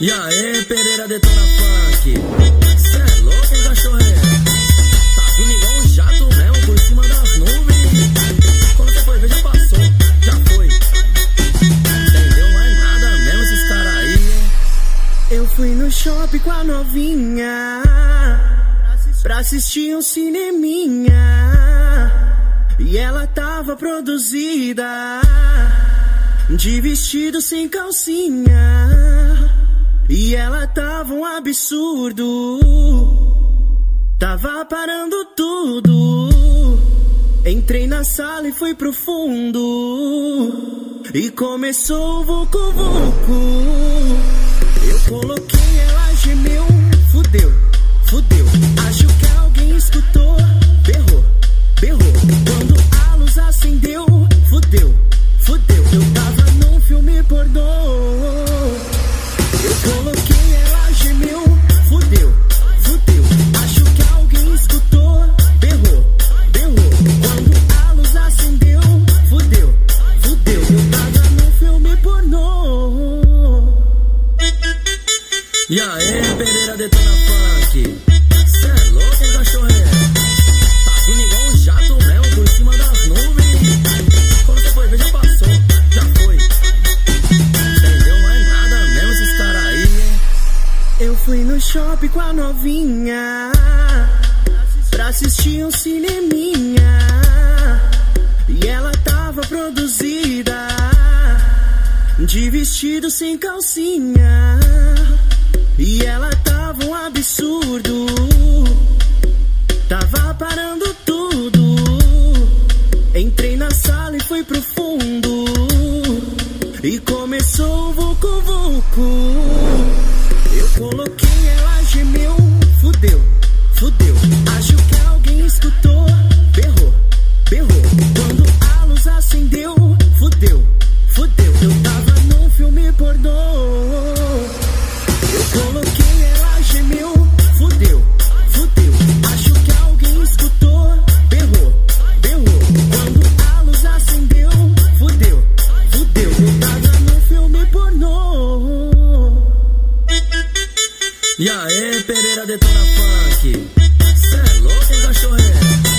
E aí, Pereira detona funk. Cê é louco, hein, cachorreiro? Tá vindo igual um jato mesmo por cima das nuvens. Quando você foi ver, já passou, já foi. Entendeu mais nada mesmo esses caras aí, hein? Eu fui no shopping com a novinha pra assistir um cineminha. E ela tava produzida de vestido sem calcinha. E ela tava um absurdo. Tava parando tudo. Entrei na sala e fui pro fundo. E começou o vucu E aí, Pereira detona funk. Cê é louco, hein? Tá vindo igual um jato mesmo por cima das nuvens. Quando você foi ver, já passou, já foi. Entendeu mais nada mesmo esses caras aí, hein? Eu fui no shopping com a novinha pra assistir um cineminha. E ela tava produzida de vestido sem calcinha. E ela tava um absurdo. Tava parando tudo. Entrei na sala e fui pro fundo. E começou o vucu vucu. Eu coloquei ela gemeu, fudeu, fudeu. Acho que alguém escutou, berrou, berrou. Quando a luz acendeu, fudeu, fudeu. Eu tava num filme pornô. E aí, Pereira detona funk. Cê é louco, cachorro?